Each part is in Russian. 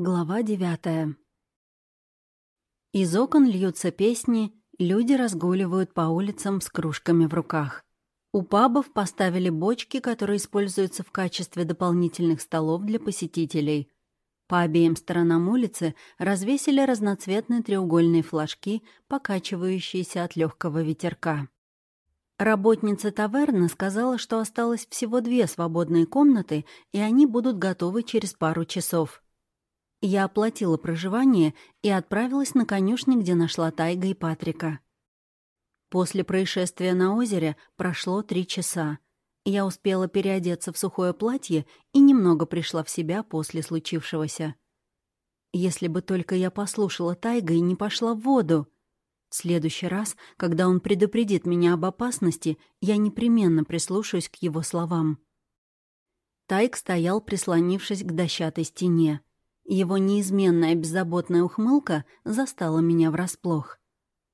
Глава девятая. Из окон льются песни, люди разгуливают по улицам с кружками в руках. У пабов поставили бочки, которые используются в качестве дополнительных столов для посетителей. По обеим сторонам улицы развесили разноцветные треугольные флажки, покачивающиеся от легкого ветерка. Работница таверны сказала, что осталось всего две свободные комнаты, и они будут готовы через пару часов. Я оплатила проживание и отправилась на конюшни, где нашла Тайга и Патрика. После происшествия на озере прошло три часа. Я успела переодеться в сухое платье и немного пришла в себя после случившегося. Если бы только я послушала Тайга и не пошла в воду. В следующий раз, когда он предупредит меня об опасности, я непременно прислушаюсь к его словам. Тайг стоял, прислонившись к дощатой стене. Его неизменная беззаботная ухмылка застала меня врасплох.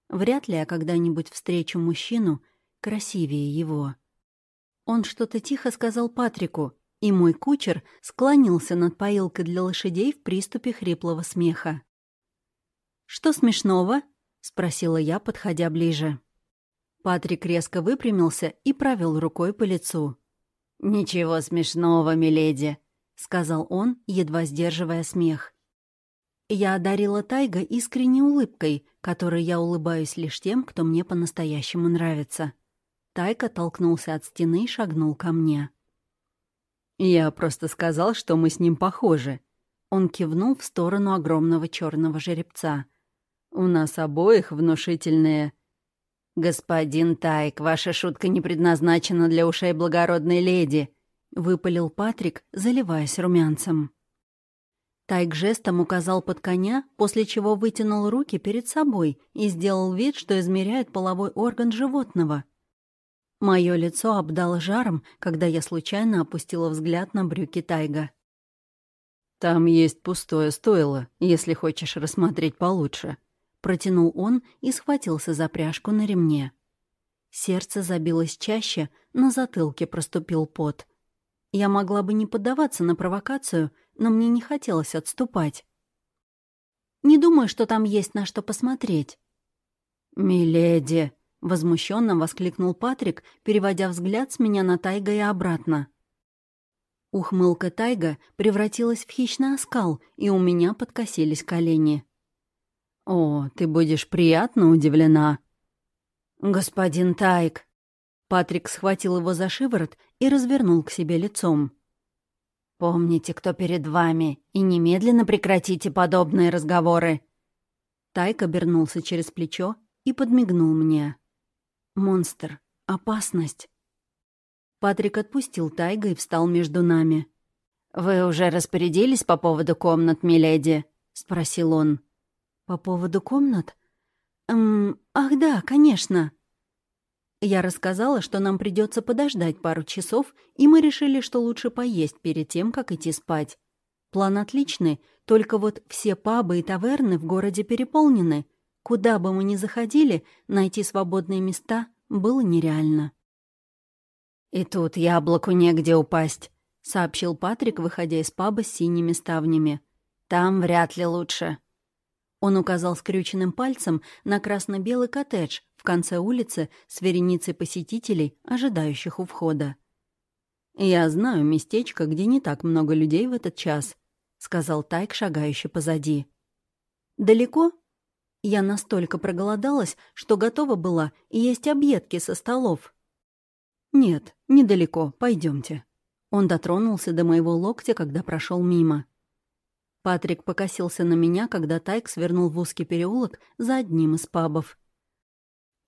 Вряд ли я когда-нибудь встречу мужчину красивее его. Он что-то тихо сказал Патрику, и мой кучер склонился над поилкой для лошадей в приступе хриплого смеха. «Что смешного?» — спросила я, подходя ближе. Патрик резко выпрямился и провел рукой по лицу. «Ничего смешного, миледи», — сказал он, едва сдерживая смех. Я одарила Тайга искренней улыбкой, которой я улыбаюсь лишь тем, кто мне по-настоящему нравится. Тайка толкнулся от стены и шагнул ко мне. «Я просто сказал, что мы с ним похожи». Он кивнул в сторону огромного черного жеребца. «У нас обоих внушительные...» «Господин Тайк, ваша шутка не предназначена для ушей благородной леди», — выпалил Патрик, заливаясь румянцем. Тайк жестом указал под коня, после чего вытянул руки перед собой и сделал вид, что измеряет половой орган животного. Мое лицо обдало жаром, когда я случайно опустила взгляд на брюки Тайга. «Там есть пустое стойло, если хочешь рассмотреть получше», — протянул он и схватился за пряжку на ремне. Сердце забилось чаще, на затылке проступил пот — я могла бы не поддаваться на провокацию, но мне не хотелось отступать. Не думаю, что там есть на что посмотреть. «Миледи!» — возмущенно воскликнул Патрик, переводя взгляд с меня на Тайга и обратно. Ухмылка Тайга превратилась в хищный оскал, и у меня подкосились колени. «О, ты будешь приятно удивлена!» «Господин Тайг!» Патрик схватил его за шиворот и развернул к себе лицом. «Помните, кто перед вами, и немедленно прекратите подобные разговоры!» Тайк обернулся через плечо и подмигнул мне. «Монстр! Опасность!» Патрик отпустил Тайга и встал между нами. «Вы уже распорядились по поводу комнат, миледи?» — спросил он. «По поводу комнат? Эм, ах да, конечно!» Я рассказала, что нам придется подождать пару часов, и мы решили, что лучше поесть перед тем, как идти спать. План отличный, только вот все пабы и таверны в городе переполнены. Куда бы мы ни заходили, найти свободные места было нереально. «И тут яблоку негде упасть», — сообщил Патрик, выходя из паба с синими ставнями. «Там вряд ли лучше». Он указал скрюченным пальцем на красно-белый коттедж конце улицы с вереницей посетителей, ожидающих у входа. «Я знаю местечко, где не так много людей в этот час», — сказал Тайк, шагающий позади. «Далеко?» Я настолько проголодалась, что готова была есть объедки со столов. «Нет, недалеко, пойдемте. Он дотронулся до моего локтя, когда прошел мимо. Патрик покосился на меня, когда Тайк свернул в узкий переулок за одним из пабов.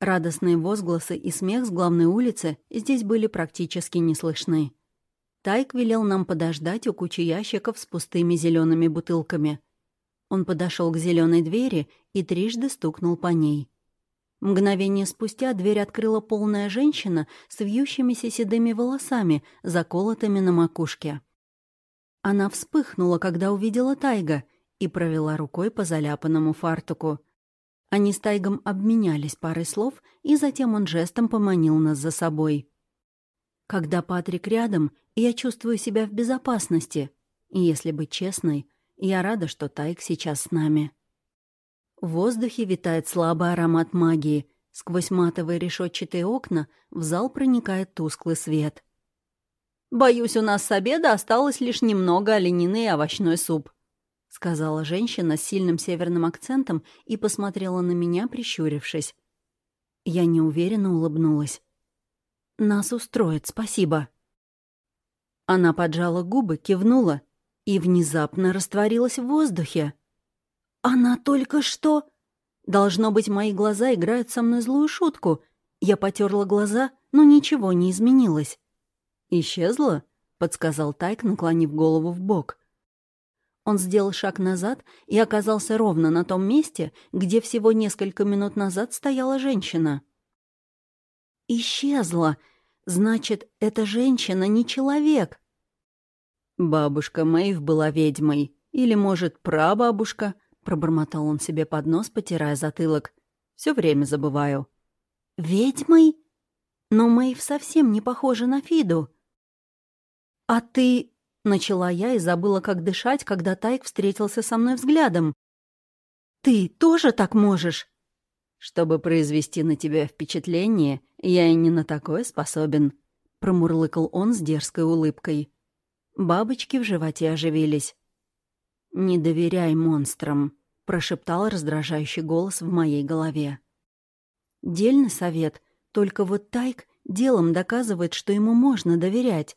Радостные возгласы и смех с главной улицы здесь были практически не слышны. Тайк велел нам подождать у кучи ящиков с пустыми зелеными бутылками. Он подошел к зеленой двери и трижды стукнул по ней. Мгновение спустя дверь открыла полная женщина с вьющимися седыми волосами, заколотыми на макушке. Она вспыхнула, когда увидела Тайга, и провела рукой по заляпанному фартуку. Они с Тайгом обменялись парой слов, и затем он жестом поманил нас за собой. Когда Патрик рядом, я чувствую себя в безопасности. И если быть честной, Я рада, что Тайк сейчас с нами. В воздухе витает слабый аромат магии. Сквозь матовые решетчатые окна в зал проникает тусклый свет. «Боюсь, у нас с обеда осталось лишь немного оленины и овощной суп», — сказала женщина с сильным северным акцентом и посмотрела на меня, прищурившись. Я неуверенно улыбнулась. «Нас устроит, спасибо». Она поджала губы, кивнула и внезапно растворилась в воздухе. «Она только что...» Должно быть, мои глаза играют со мной злую шутку. Я потерла глаза, но ничего не изменилось. «Исчезла?» — подсказал Тайк, наклонив голову в бок. Он сделал шаг назад и оказался ровно на том месте, где всего несколько минут назад стояла женщина. «Исчезла! Значит, эта женщина не человек!» Бабушка Мэйв была ведьмой. Или, может, прабабушка — Пробормотал он себе под нос, потирая затылок. Все время забываю. «Ведьмой? Но Мэйв совсем не похожа на Фиду». «А ты...» — начала я и забыла, как дышать, когда Тайк встретился со мной взглядом. «Ты тоже так можешь?» «Чтобы произвести на тебя впечатление, я и не на такое способен», — промурлыкал он с дерзкой улыбкой. Бабочки в животе оживились. «Не доверяй монстрам», — прошептал раздражающий голос в моей голове. Дельный совет, только вот Тайк делом доказывает, что ему можно доверять.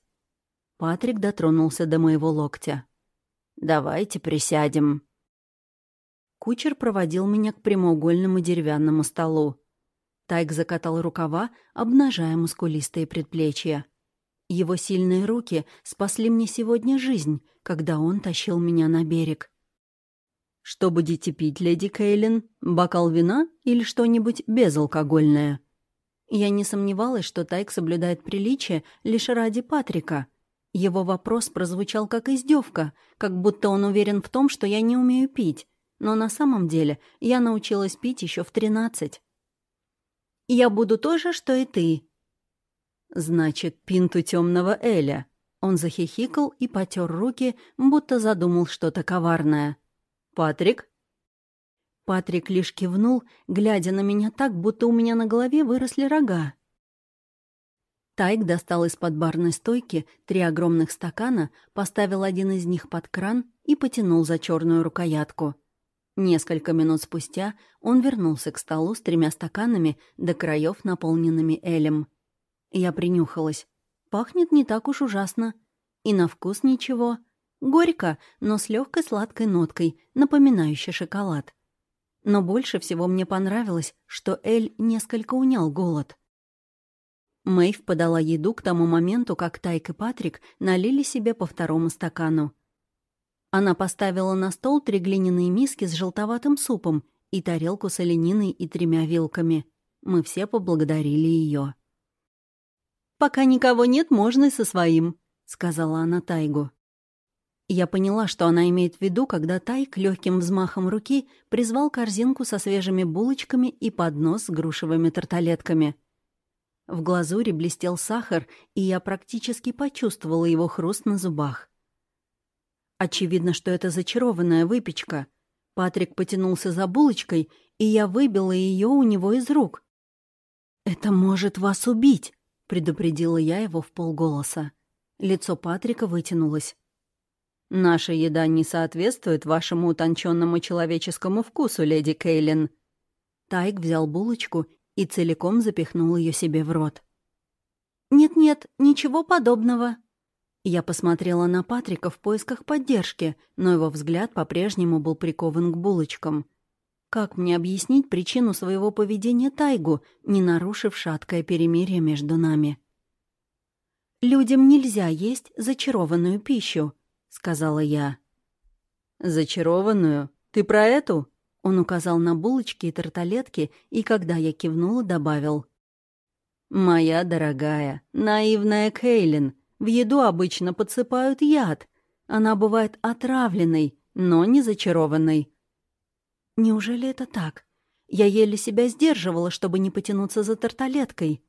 Патрик дотронулся до моего локтя. «Давайте присядем». Кучер проводил меня к прямоугольному деревянному столу. Тайк закатал рукава, обнажая мускулистые предплечья. Его сильные руки спасли мне сегодня жизнь, когда он тащил меня на берег. «Что будете пить, леди Кейлин? Бокал вина или что-нибудь безалкогольное?» Я не сомневалась, что Тайк соблюдает приличие лишь ради Патрика. Его вопрос прозвучал как издевка, как будто он уверен в том, что я не умею пить. Но на самом деле я научилась пить еще в тринадцать. «Я буду то же, что и ты», «Значит, пинту темного Эля». Он захихикал и потер руки, будто задумал что-то коварное. «Патрик?» Патрик лишь кивнул, глядя на меня так, будто у меня на голове выросли рога. Тайк достал из-под барной стойки три огромных стакана, поставил один из них под кран и потянул за черную рукоятку. Несколько минут спустя он вернулся к столу с тремя стаканами до краев, наполненными элем. Я принюхалась. Пахнет не так уж ужасно. И на вкус ничего. Горько, но с легкой сладкой ноткой, напоминающей шоколад. Но больше всего мне понравилось, что Эль несколько унял голод. Мэйв подала еду к тому моменту, как Тайк и Патрик налили себе по второму стакану. Она поставила на стол три глиняные миски с желтоватым супом и тарелку с олениной и тремя вилками. Мы все поблагодарили ее. «Пока никого нет, можно и со своим», — сказала она Тайгу. Я поняла, что она имеет в виду, когда Тайк легким взмахом руки призвал корзинку со свежими булочками и поднос с грушевыми тарталетками. В глазури блестел сахар, и я практически почувствовала его хруст на зубах. Очевидно, что это зачарованная выпечка. Патрик потянулся за булочкой, и я выбила ее у него из рук. «Это может вас убить!» предупредила я его в полголоса. Лицо Патрика вытянулось. «Наша еда не соответствует вашему утонченному человеческому вкусу, леди Кейлин». Тайк взял булочку и целиком запихнул ее себе в рот. «Нет-нет, ничего подобного». Я посмотрела на Патрика в поисках поддержки, но его взгляд по-прежнему был прикован к булочкам — как мне объяснить причину своего поведения Тайгу, не нарушив шаткое перемирие между нами? «Людям нельзя есть зачарованную пищу», — сказала я. «Зачарованную? Ты про эту?» Он указал на булочки и тарталетки, и когда я кивнула, добавил. «Моя дорогая, наивная Кейлин, в еду обычно подсыпают яд. Она бывает отравленной, но не зачарованной. Неужели это так? Я еле себя сдерживала, чтобы не потянуться за тарталеткой.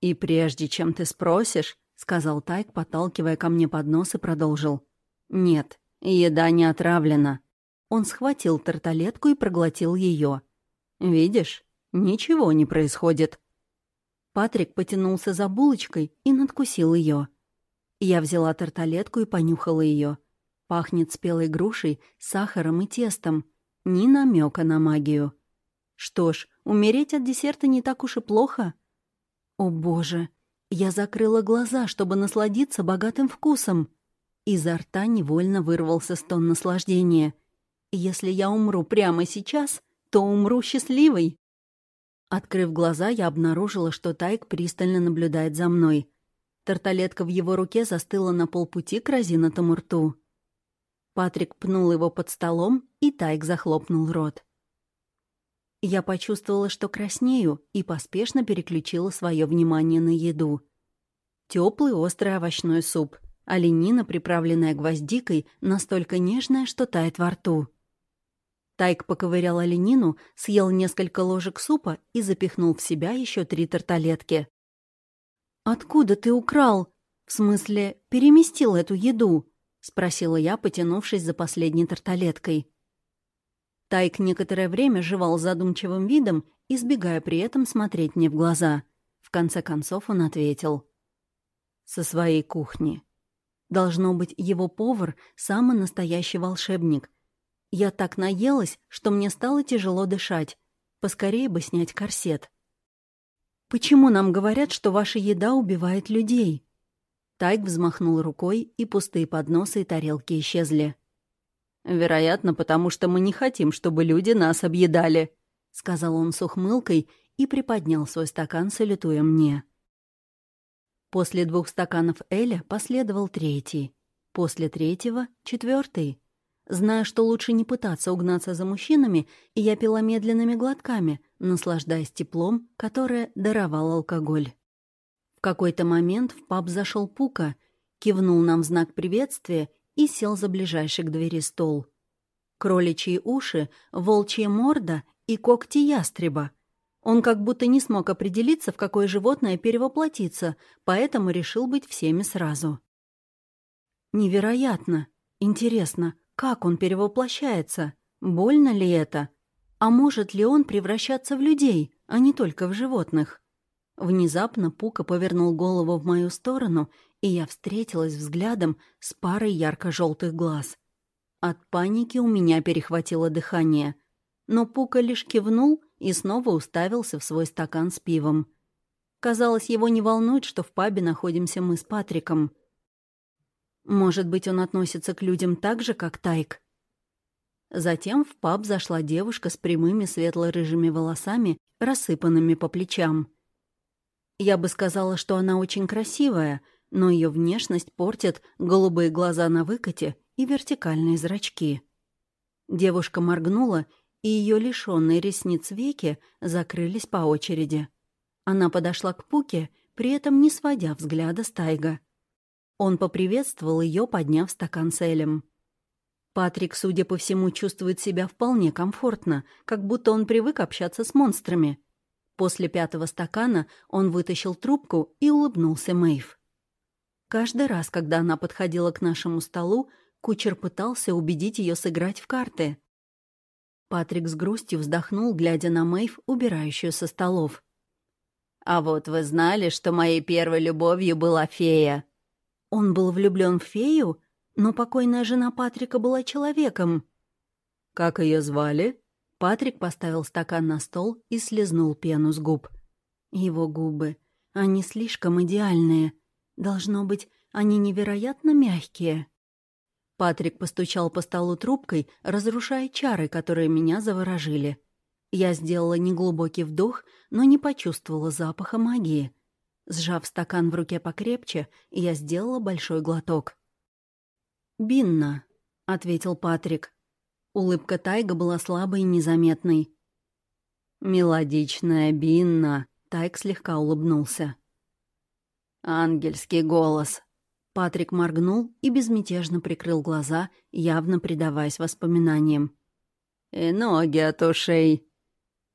«И прежде чем ты спросишь», — сказал Тайк, подталкивая ко мне под нос и продолжил. «Нет, Еда не отравлена. Он схватил тарталетку и проглотил ее. Видишь, ничего не происходит. Патрик потянулся за булочкой и надкусил ее. Я взяла тарталетку и понюхала ее. Пахнет спелой грушей, сахаром и тестом. Ни намека на магию. Что ж, умереть от десерта не так уж и плохо. О боже, я закрыла глаза, чтобы насладиться богатым вкусом. Изо рта невольно вырвался стон наслаждения. Если я умру прямо сейчас, то умру счастливой. Открыв глаза, я обнаружила, что Тайк пристально наблюдает за мной. Тарталетка в его руке застыла на полпути к разинутому рту. Патрик пнул его под столом, и Тайк захлопнул рот. Я почувствовала, что краснею, и поспешно переключила свое внимание на еду. Теплый острый овощной суп, оленина, приправленная гвоздикой, настолько нежная, что тает во рту. Тайк поковырял оленину, съел несколько ложек супа и запихнул в себя еще три тарталетки. «Откуда ты украл? В смысле, переместил эту еду?» — спросила я, потянувшись за последней тарталеткой. Тайк некоторое время жевал задумчивым видом, избегая при этом смотреть мне в глаза. В конце концов он ответил. «Со своей кухни. Должно быть, его повар — самый настоящий волшебник. Я так наелась, что мне стало тяжело дышать. Поскорее бы снять корсет». «Почему нам говорят, что ваша еда убивает людей?» Тайк взмахнул рукой, и пустые подносы и тарелки исчезли. «Вероятно, потому что мы не хотим, чтобы люди нас объедали», — сказал он с ухмылкой и приподнял свой стакан, салютуя мне. После двух стаканов Эля последовал третий. После третьего — четвертый. Зная, что лучше не пытаться угнаться за мужчинами, я пила медленными глотками, наслаждаясь теплом, которое даровал алкоголь. В какой-то момент в паб зашел Пука, кивнул нам в знак приветствия и сел за ближайший к двери стол. Кроличьи уши, волчья морда и когти ястреба. Он как будто не смог определиться, в какое животное перевоплотиться, поэтому решил быть всеми сразу. Невероятно. Интересно, как он перевоплощается? Больно ли это? А может ли он превращаться в людей, а не только в животных? Внезапно Пука повернул голову в мою сторону и я встретилась взглядом с парой ярко-желтых глаз. От паники у меня перехватило дыхание, но Пука лишь кивнул и снова уставился в свой стакан с пивом. Казалось, его не волнует, что в пабе находимся мы с Патриком. Может быть, он относится к людям так же, как Тайк? Затем в паб зашла девушка с прямыми светло-рыжими волосами, рассыпанными по плечам. Я бы сказала, что она очень красивая — но ее внешность портят голубые глаза на выкате и вертикальные зрачки. Девушка моргнула, и ее лишенные ресниц веки закрылись по очереди. Она подошла к Пуке, при этом не сводя взгляда с Тайга. Он поприветствовал ее, подняв стакан с Элем. Патрик, судя по всему, чувствует себя вполне комфортно, как будто он привык общаться с монстрами. После пятого стакана он вытащил трубку и улыбнулся Мэйв. Каждый раз, когда она подходила к нашему столу, кучер пытался убедить ее сыграть в карты. Патрик с грустью вздохнул, глядя на Мэйв, убирающую со столов. «А вот вы знали, что моей первой любовью была фея?» Он был влюблен в фею, но покойная жена Патрика была человеком. «Как ее звали?» Патрик поставил стакан на стол и слезнул пену с губ. Его губы. Они слишком идеальные. Должно быть, они невероятно мягкие. Патрик постучал по столу трубкой, разрушая чары, которые меня заворожили. Я сделала неглубокий вдох, но не почувствовала запаха магии. Сжав стакан в руке покрепче, я сделала большой глоток. «Бинна», — ответил Патрик. Улыбка Тайга была слабой и незаметной. «Мелодичная Бинна», — Тайг слегка улыбнулся. «Ангельский голос». Патрик моргнул и безмятежно прикрыл глаза, явно предаваясь воспоминаниям. «И ноги от ушей».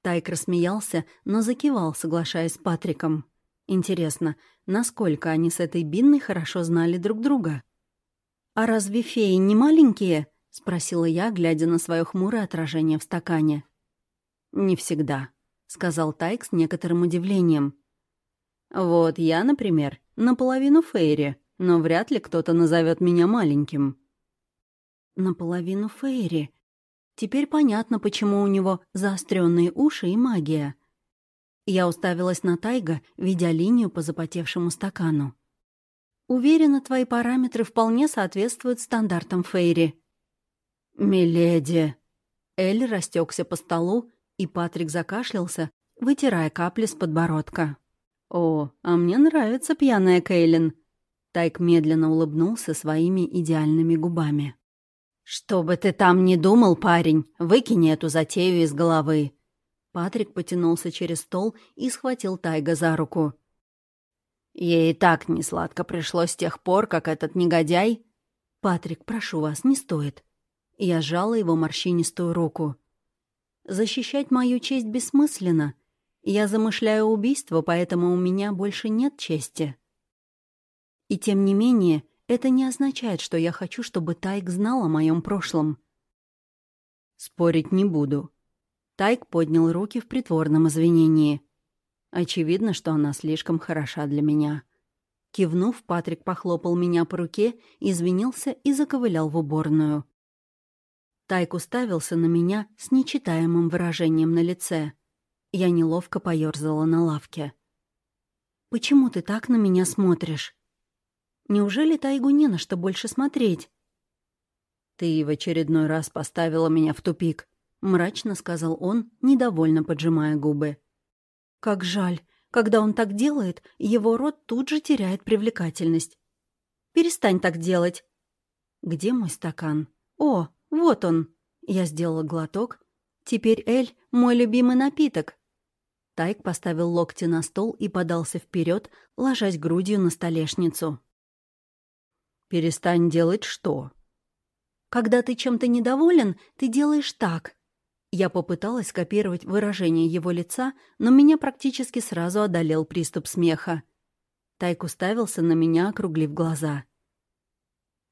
Тайк рассмеялся, но закивал, соглашаясь с Патриком. Интересно, насколько они с этой Бинной хорошо знали друг друга? «А разве феи не маленькие?» — спросила я, глядя на свое хмурое отражение в стакане. «Не всегда», — сказал Тайк с некоторым удивлением. «Вот я, например, наполовину Фейри, но вряд ли кто-то назовет меня маленьким». «Наполовину Фейри. Теперь понятно, почему у него заостренные уши и магия». Я уставилась на Тайга, видя линию по запотевшему стакану. «Уверена, твои параметры вполне соответствуют стандартам Фейри». «Миледи!» Эль растекся по столу, и Патрик закашлялся, вытирая капли с подбородка. «О, а мне нравится пьяная Кейлин!» Тайк медленно улыбнулся своими идеальными губами. «Что бы ты там ни думал, парень, выкини эту затею из головы!» Патрик потянулся через стол и схватил Тайга за руку. «Ей и так несладко пришлось с тех пор, как этот негодяй...» «Патрик, прошу вас, не стоит». Я сжала его морщинистую руку. «Защищать мою честь бессмысленно. Я замышляю убийство, поэтому у меня больше нет чести». И тем не менее, это не означает, что я хочу, чтобы Тайк знал о моем прошлом. «Спорить не буду», Тайк поднял руки в притворном извинении. Очевидно, что она слишком хороша для меня. Кивнув, Патрик похлопал меня по руке, извинился и заковылял в уборную. Тайк уставился на меня с нечитаемым выражением на лице. Я неловко поёрзала на лавке. «Почему ты так на меня смотришь? Неужели Тайгу не на что больше смотреть?» «Ты в очередной раз поставила меня в тупик», мрачно сказал он, недовольно поджимая губы. Как жаль, когда он так делает, его рот тут же теряет привлекательность. Перестань так делать. Где мой стакан? О, вот он. Я сделала глоток. Теперь Эль — мой любимый напиток. Тайк поставил локти на стол и подался вперед, ложась грудью на столешницу. «Перестань делать что?» «Когда ты чем-то недоволен, ты делаешь так», я попыталась скопировать выражение его лица, но меня практически сразу одолел приступ смеха. Тайк уставился на меня, округлив глаза.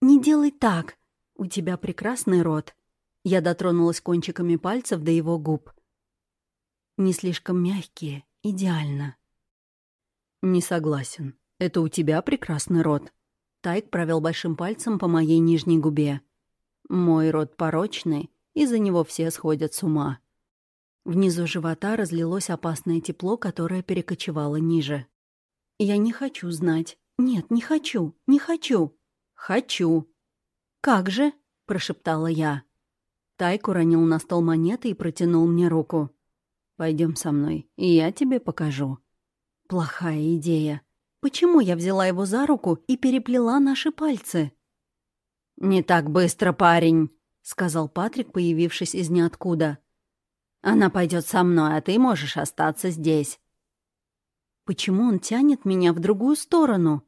«Не делай так. У тебя прекрасный рот». Я дотронулась кончиками пальцев до его губ. «Не слишком мягкие. Идеально». «Не согласен. Это у тебя прекрасный рот». Тайк провел большим пальцем по моей нижней губе. «Мой рот порочный, из-за него все сходят с ума. Внизу живота разлилось опасное тепло, которое перекочевало ниже. «Я не хочу знать. Нет, не хочу, не хочу. Хочу». «Как же?» — прошептала я. Тайк уронил на стол монеты и протянул мне руку. Пойдем со мной, и я тебе покажу». Плохая идея. Почему я взяла его за руку и переплела наши пальцы? «Не так быстро, парень!» — сказал Патрик, появившись из ниоткуда. «Она пойдет со мной, а ты можешь остаться здесь». «Почему он тянет меня в другую сторону?»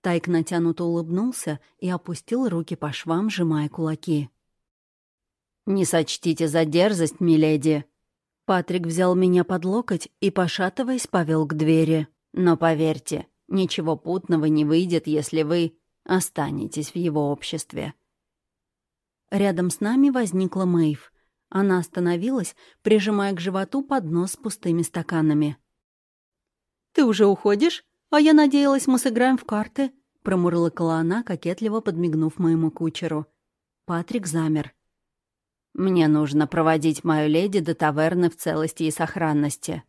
Тайк натянуто улыбнулся и опустил руки по швам, сжимая кулаки. «Не сочтите за дерзость, миледи». Патрик взял меня под локоть и, пошатываясь, повел к двери. «Но поверьте, ничего путного не выйдет, если вы останетесь в его обществе. Рядом с нами возникла Мэйв. Она остановилась, прижимая к животу поднос с пустыми стаканами. «Ты уже уходишь? А я надеялась, мы сыграем в карты», — промурлыкала она, кокетливо подмигнув моему кучеру. Патрик замер. «Мне нужно проводить мою леди до таверны в целости и сохранности».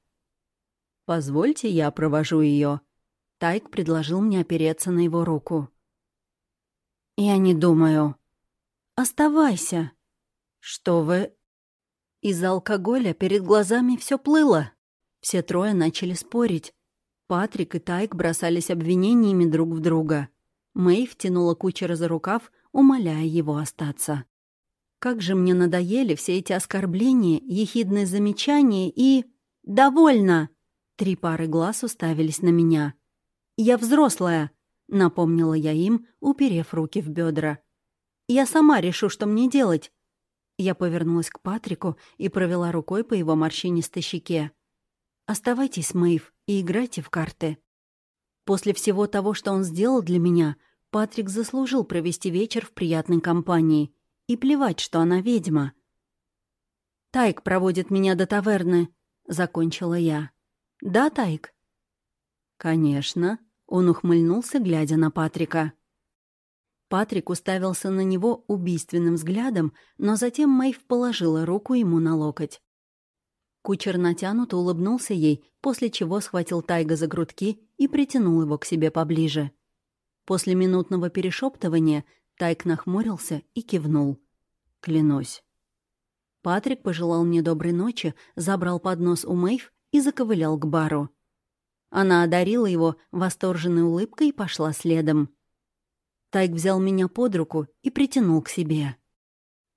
«Позвольте, я провожу ее. Тайк предложил мне опереться на его руку. «Я не думаю», «Оставайся». «Что вы...» Из-за алкоголя перед глазами все плыло. Все трое начали спорить. Патрик и Тайк бросались обвинениями друг в друга. Мэй втянула кучера за рукав, умоляя его остаться. Как же мне надоели все эти оскорбления, ехидные замечания и... «Довольно!» Три пары глаз уставились на меня. «Я взрослая», — напомнила я им, уперев руки в бедра. Я сама решу, что мне делать». Я повернулась к Патрику и провела рукой по его морщинистой щеке. «Оставайтесь, Мэйв, и играйте в карты. После всего того, что он сделал для меня, Патрик заслужил провести вечер в приятной компании. И плевать, что она ведьма. «Тайк проводит меня до таверны», — закончила я. «Да, Тайк?» «Конечно», — он ухмыльнулся, глядя на Патрика. Патрик уставился на него убийственным взглядом, но затем Мэйв положила руку ему на локоть. Кучер натянуто улыбнулся ей, после чего схватил Тайга за грудки и притянул его к себе поближе. После минутного перешептывания Тайк нахмурился и кивнул. «Клянусь». Патрик пожелал мне доброй ночи, забрал поднос у Мэйв и заковылял к бару. Она одарила его восторженной улыбкой и пошла следом. Тайк взял меня под руку и притянул к себе.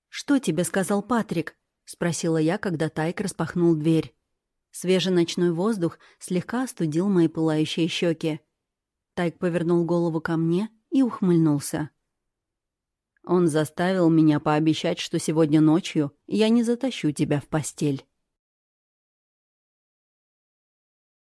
«Что тебе сказал Патрик?» — спросила я, когда Тайк распахнул дверь. Свежий ночной воздух слегка остудил мои пылающие щеки. Тайк повернул голову ко мне и ухмыльнулся. Он заставил меня пообещать, что сегодня ночью я не затащу тебя в постель.